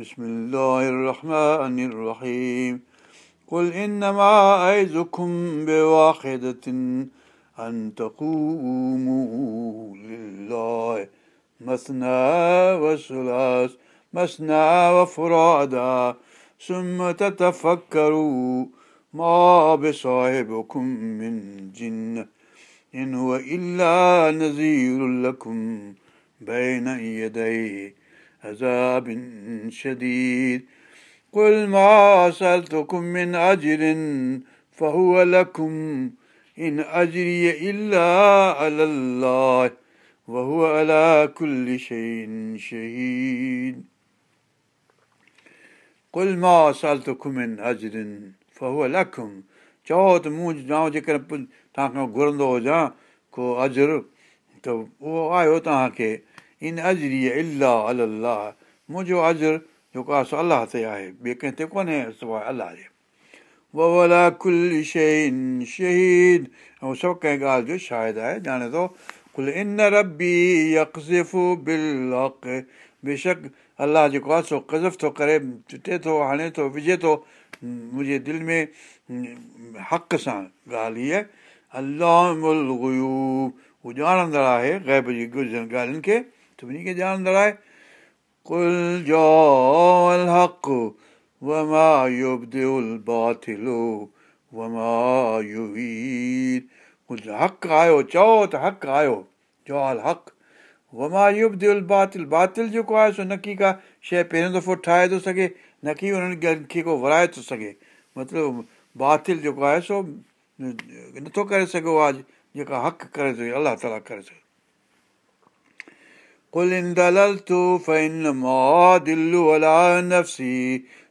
بسم الله الرحمن الرحيم قل إنما أعظكم بواحدة أن تقوموا لله مثنى وثلاث مثنى وفرادا ثم تتفكروا ما بصاحبكم من جنة إن هو إلا نذير لكم بين يديه عذاب شديد قل ما سألتكم من أجر فهو لكم إن أجري إلا على الله وهو على كل شيء شهيد قل ما سألتكم من أجر فهو لكم चओ त मूं ॼाऊं जेकर तव्हांखां घुरंदो हुजां को अजर त उहो आयो तव्हांखे منهنجو اجر جيڪو آهي سو الله تي آهي ٻئي ڪنهن تي ڪونهي بيشڪ الله جيڪو آهي چٽي ٿو هڻي ٿو وجهي ٿو منهنجي دل ۾ حق سان ڳالهه هيءَ الله هو ڄاڻندڙ آهي غيب جي ڳالهين کي باتلو جيڪو آهي نڪي ڪا شيءِ پهريون دفعو ٺاهي ٿو سگهي نڪي انهن کي ڪو ورائي ٿو سگهي. مطلب باطل جيڪو آهي سو نٿو ڪري سگهو آهي جيڪا حق ڪري سگهي الله ڪري سگهي ڪل دلل تون فين مان دلو الا نفسي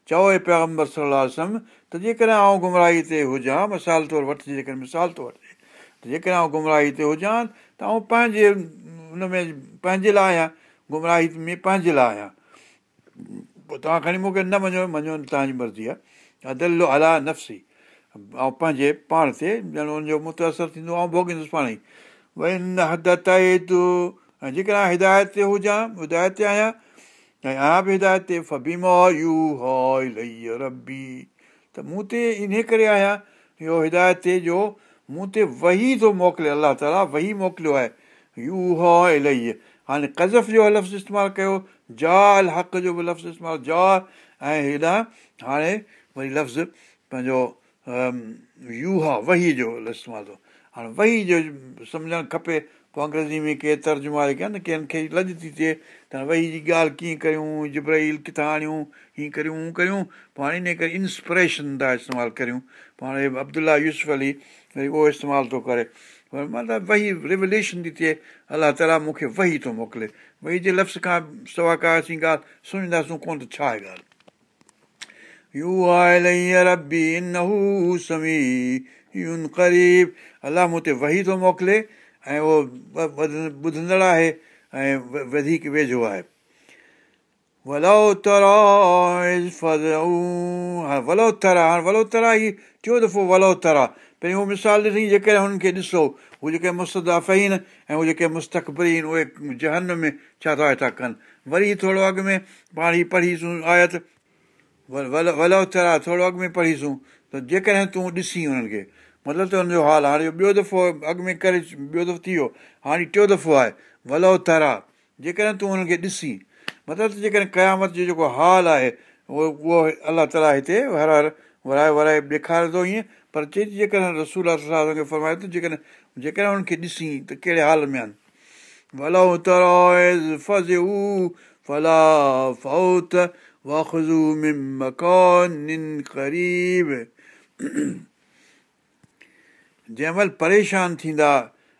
چئو پيگمبر صلاح ته جيڪڏهن آئون گمراهي تي هجان مثال طور وٺجي جيڪڏهن مثال ٿو وٺجي ته جيڪڏهن آئون گمراهي تي هجان ته آئون پنهنجي هن ۾ پنهنجي لاءِ آهيان گمراهي ۾ پنهنجي لاءِ آهيان پوءِ توهان کڻي مون کي نه مڃو مڃو توهان جي مرضي آهي دلو الا نفسي ۽ پنهنجي پاڻ تي ڄڻ هن جو متاثر ٿيندو ۽ ڀوڳيندس پاڻ ئي ڀئي نه حد تائي تون ۽ جيڪڏهن هدايت تي هجان هدايت تي آهيان ۽ آهيان به هدايت تي فبيما يو لئي ربي ته مون تي ان ڪري آهيان اهو هدايت تي جو مون تي وهي ٿو موڪلي الله تالا وهي موڪليو آهي. يو ها الاهي هاڻي ڪزف جو لفظ استعمال ڪيو جال حق جو به لفظ استعمال جا ۽ هيڏان هاڻي وري لفظ پنهنجو يو ها وهي جو استعمال وهي جو سمجهڻ کپي پوءِ انگريزي ۾ ڪي ترجما ڪيا نه ڪنهن کي ٿي ٿئي ته وهي جي ڳالهه ڪيئن ڪريون جبرئيل ڪٿان آڻيون هيئن ڪريون هونئن ڪريون پوءِ هاڻي ان ڪري انسپريشن ٿا استعمال ڪريون. پوءِ هاڻي ابدلا يوز علي وري اهو استعمال ٿو ڪري. مطلب وهي روليشن ٿي ٿئي الله تالا مون کي وهي ٿو موڪلي. وهي جي لفظ کان سوا ڪا اسين ڳالهه سڃنداسين ڪونه ته ڇا آهي ڳالهه. الله مون تي وهي ٿو موڪلي ۽ اهو ٻڌندڙ آهي ۽ وڌيڪ ويجهو آهي. ولو ترا ولو ترا هاڻي ولو ترا ئي ٽيون دفعو ولو ترا. پهرين اهو مثال ڏٺي جيڪڏهن هنن کي ڏسو هو جيڪي مستدافين ۽ اهي جيڪي مستقبرين اهي جنهن ۾ ڇا ٿا ويٺا ڪن. وري ٿورو اڳ ۾ پاڻ ئي پڙهيسون آيت ولو ترا ٿورو اڳ ۾ پڙهيسون ته جيڪڏهن تون ڏسي هنن کي مطلب ته هن جو حال هاڻي ٻيو دفعو اڳ ۾ ڪري ٻيو دفعو ٿي ويو. هاڻي ٽيون دفعو آهي ولو ترا جيڪڏهن تون هنن کي ڏسي مطلب ته جيڪڏهن قيامت جو جيڪو حال آهي اهو اهو الله تالا هتي هر هر ورائي ورائي ڏيکاري ٿو ائين پر چئي ٿي جيڪڏهن رسول کي فرمائي ٿو جيڪڏهن جيڪڏهن هنن کي ڏسي ته ڪهڙي حال ۾ آهن جنهن مهل پريشان ٿيندا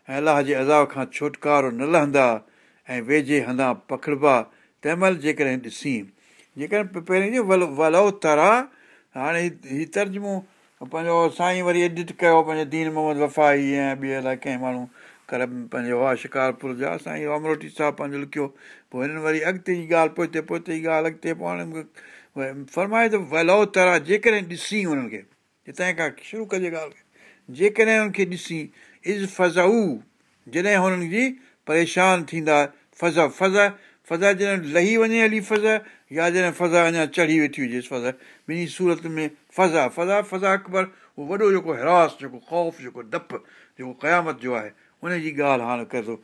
۽ الله جي عذاب کان ڇوٽڪارو نه لهندا ۽ ويجهي هنڌا پکڙبا تنهن مهل جيڪڏهن ڏسي. جيڪڏهن پهرين ولو ولو ترا هاڻي هيءُ ترجمو پنهنجو سائين وري ايڊٽ ڪيو پنهنجو دين محمد وفائي ۽ ٻئي الائي ڪنهن ماڻهو ڪر پنهنجو هئا شڪارپور جا. سائين امروٽي صاحب پنهنجو لکيو پوءِ هنن وري اڳتي جي ڳالهه پوءِ پوءِ ئي ڳالهه اڳتي پوءِ هاڻي فرمائي ته ولو ترا جيڪڏهن ڏسي هنن کي هتان کان شروع ڪجي ڳالهه جيڪڏهن هن کي ڏسي از فزائو جڏهن هنن جي پريشان ٿيندا فز فز فضا جڏهن لهي وڃي هلي فز يا جڏهن فضا اڃا چڙهي ويٺي هجيس فضا ٻنهي سورت ۾ فضا فضا فضا اڪبر اهو وڏو جيڪو هراس جيڪو خوف جيڪو ڊپ جيڪو قيامت جو آهي ان جي ڳالهه هاڻي ڪري ٿو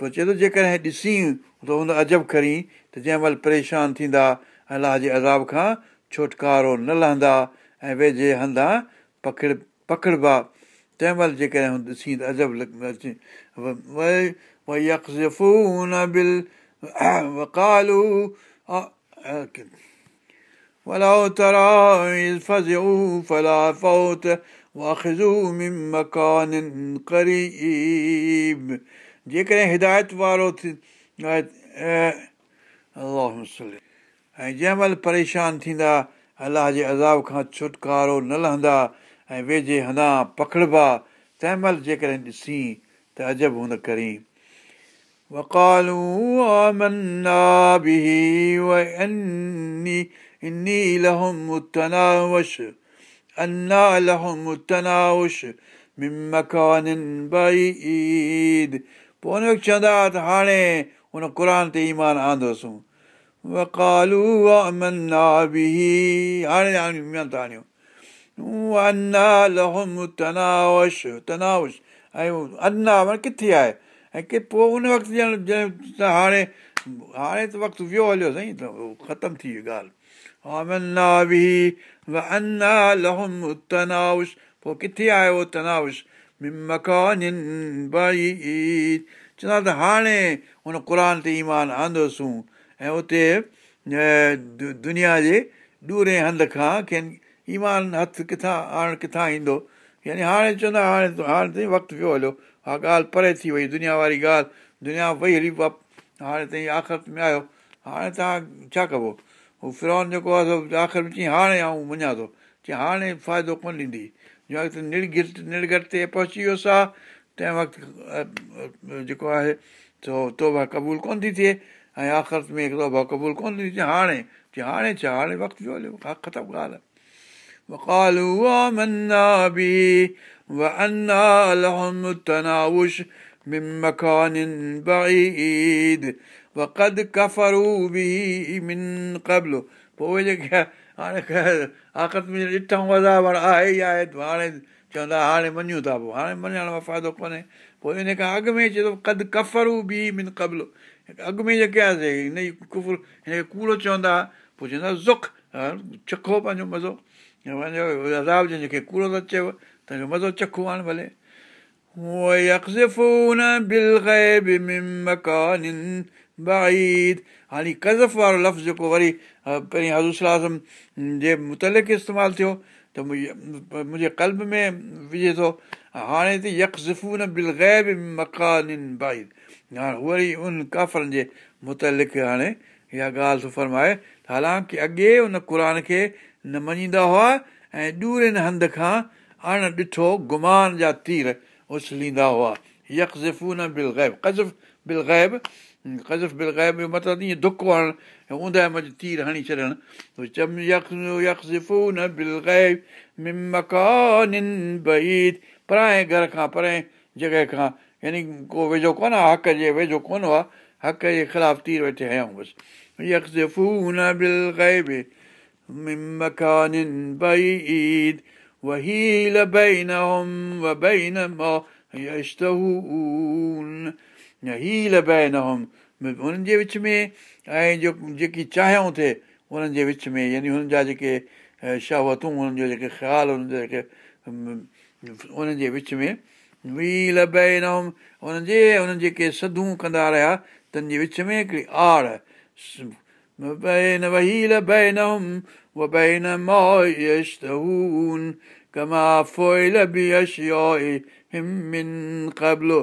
پوءِ چئي ٿو جيڪڏهن ڏسي ته هن عجب کڻي ته جنهن مهل پريشان ٿيندا الله جي عذاب کان ڇوٽڪارو نه لهندا ۽ ويجهي هنڌا پکڙ پکڙبا. تنهن مهل جيڪڏهن ڏسي ته عجب جيڪڏهن هدايت وارو ۽ جنهن مهل پريشان ٿيندا الله جي عذاب کان ڇوٽڪارو نه لهندا ۽ ويجهي هنڌا پکڙبا تنهن مهل جيڪڏهن ڏسي ته عجب هن پوءِ هن چوندا ته هاڻي هن قر تي ايمان آندوسون ڪٿي آهي ۽ پوءِ ان وقت ڄڻ هاڻي هاڻي ته وقت ويو هليو سائين ختم ٿي وئي ڳالهه تناوش پوءِ ڪٿي آهي اهو تناوش چوندا ته هاڻي هن قر تي ايمان آندوسون ۽ اتي دنيا جي ڏوري هنڌ کان کين ايمان هٿ ڪٿان هاڻي ڪٿان ايندو يعني هاڻي چوندا هاڻي هاڻي تائين وقت ويو هليو ها ڳالهه پري ٿي وئي دنيا واري ڳالهه دنيا وئي هلي هاڻي تائين آخر ۾ آيو هاڻي توهان ڇا ڪبو هو فرون جيڪو آهي آخر چئي هاڻي آئون مڃان ٿو چئي هاڻي فائدو ڪونه ڏيندي جنهن وقت نڙگر نڙگٽ تي پهچي ويوس آهي تنهن وقت جيڪو آهي سو توبا قبول ڪونه ٿي ٿئي؟ ۽ آخر ۾ توبا قبول ڪونه ٿي ٿئي؟ هاڻي چئي هاڻي ڇا؟ هاڻي وقت ويو هليو. ها ختم ڳالهه پوءِ اهي جيڪي هاڻي آخر ۾ ڏٺئون عذاب آهي ئي آهي هاڻي چوندا هاڻي مڃون ٿا پوءِ. هاڻي مڃڻ ۾ فائدو ڪونهي. پوءِ ان کان اڳ ۾ چئي ٿو ڪد ڪفرو به اڳ ۾ جيڪي آهي هن کي ڪوڙو چوندا پوءِ چوندا زک. چکو پنهنجو مزو. پنهنجو عذاب ڪوڙو ٿو چئيو تنهن جو مزو چکو هاڻي ڀلي. هاڻي ڪزف وارو لفظ جيڪو وري پهرين هزوسلازم جي مطلق استعمال ٿيو ته منهنجي ڪلب ۾ وجهي ٿو. هاڻي ته يڪزفون بل غيب مڪان بائيد. هاڻي وري ان ڪافرن جي مطلق هاڻي اها ڳالهه ٿو فرمائي حالانڪه اڳي ان قر کي نه مڃيندا هئا ۽ ڏورن هنڌ کان اڻ ڏٺو گمان جا تير اڇليندا هئا. يڪزفون بل غيب ڪزف بل غيب ڪزف بل مطلب ائين دک هڻڻ اوندهه منجهه تير هڻي ڇڏڻ پرائي گهر کان پري جڳهه کان يعني ڪو ويجهو ڪونه حق جي ويجهو ڪونه آهي حق جي خلاف تير ويٺي هيون بس هنن جي وچ ۾۽ جو جيڪي چاهيون ٿئي انهن جي وچ ۾ يعني هنن جا جيڪي شهوتون هنن جو جيڪي خيال انهن جي وچ ۾ بي نه هنن جي هنن جيڪي سدون ڪندا رهيا تن جي وچ ۾ هڪڙي آڙ ڪما فوئل به قبلو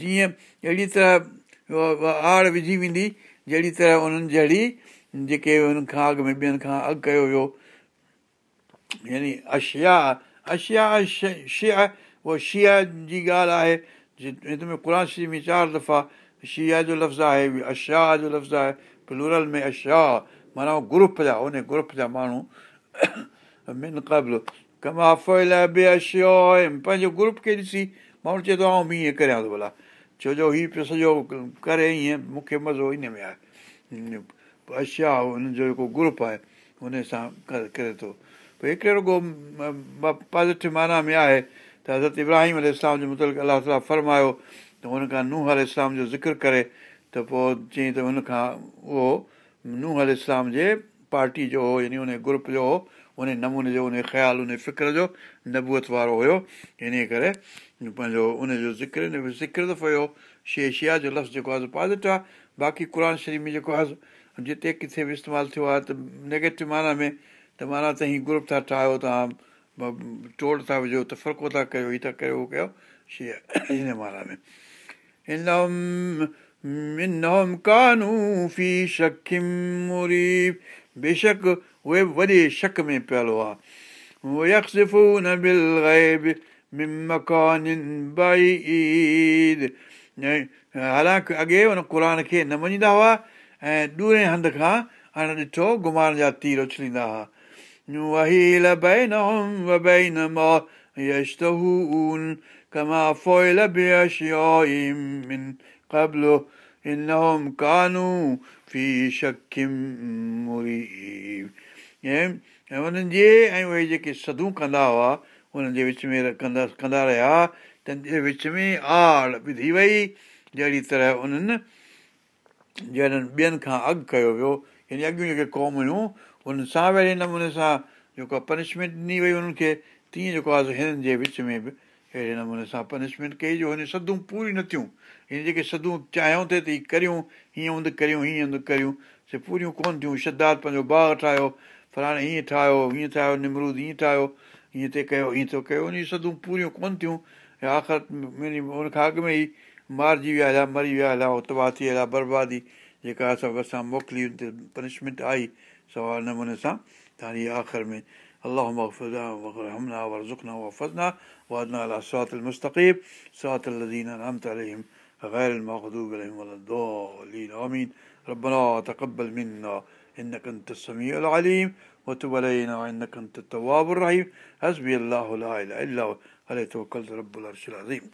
جيئن اهڙي طرح آڙ وجهي ويندي جهڙي طرح انهن جهڙي جيڪي هنن کان اڳ ۾ ٻين کان اڳ ڪيو هيو يعني اشيا اشيا شيا اها شيا جي ڳالهه آهي هن ۾ قر شريف ۾ چار دفعا شيا جو لفظ آهي اشاهه جو لفظ آهي پلورل ۾ اشاهه معنيٰ گروپ جا ان گروپ جا ماڻهو. اشيو پنهنجو گروپ کي ڏسي ماڻهو چئي ٿو آئون به ائين ڪريان ٿو ڀلا. ڇو جو هيءُ پيو سڄو ڪري ائين مون کي مزو ان ۾ آهي اشيا هن جو جيڪو گروپ آهي هن سان ڪري ٿو. ڀئي هڪڙي رڳو پازيٽو معنيٰ ۾ آهي ته حضرت ابراهيم ال جي مطلق الله تالا فرمايو ته هن کان ننهن ال اسلام جو ذڪر ڪري ته پوءِ چئي ته هن کان اهو ننهن ال اسلام جي پارٽي جو هو يعني ان گروپ جو هو ان نموني جو ان خيال ان فڪر جو نبوئت وارو هيو. ان ڪري پنهنجو ان جو ذڪر ذڪر دفعو هيو شي شيا جو لفظ جيڪو آهي پازيٽو آهي. باقي قر شريف ۾ جيڪو آهي جتي ڪٿي به استعمال ٿيو آهي ته نيگيٽو معنيٰ ۾ ته معنيٰ ته هيءَ گروپ ٿا ٺاهيو توهان ٽوڙ ٿا وجهو ته فرقو ٿا ڪيو هيءَ ٿا ڪيو اهو ڪيو شي هن معنيٰ ۾. هن بيشڪ اهي وڏي شڪ ۾ پيل حالانڪه اڳي هن قر کي نه مڃيندا هئا ۽ ڏوري هنڌ کان هاڻي ڏٺو گهمائڻ جا تير اڇليندا هئا ۽ اهي جيڪي سدون ڪندا هئا انهن جي وچ ۾ ڪندا ڪندا رهيا تنهن جي وچ ۾ آڙ وڌي وئي جهڙي طرح انهن جهڙن ٻين کان اڳ ڪيو ويو يعني اڳيون جيڪي قوم هيون انهن سان به اهڙي نموني سان جيڪو آهي پنشمينٽ ڏني وئي انهن کي تيئن جيڪو آهي هنن جي وچ ۾ به اهڙي نموني سان پنشمينٽ ڪئي جو هن سدون پوري نه ٿيون هن جيڪي سدون چاهيون ٿئي ته هيءَ ڪريون هيئن هوند ڪريون هيئن هوند ڪريون سي پوريون ڪونه ٿيون شدات پنهنجو باغ ٺاهيو فلاڻي هيئن ٺاهيو هيئن ٺاهيو نمرود هيئن ٺاهيو हीअं ते कयो हीअं थो कयो उन सदूं पूरियूं कोन्ह थियूं ऐं आख़िर हुन खां अॻु में ई मारिजी विया हलिया मरी विया हलिया तबाह थी हलिया बर्बादी जेका असां असां मोकिली ते पनिशमेंट आई सवा नमूने सां त हाणे इहा आख़िर में अलाह हमना वरज़ुकना वफ़ज़ना وأدنا على الصراط المستقيم صراط الذين أنعمت عليهم غير المغضوب عليهم ولا الضالين آمين ربنا تقبل منا إنك أنت السميع العليم وتب علينا إنك أنت التواب الرحيم. حسبي الله لا إله إلا هو. عليه توكلت رب العرش العظيم.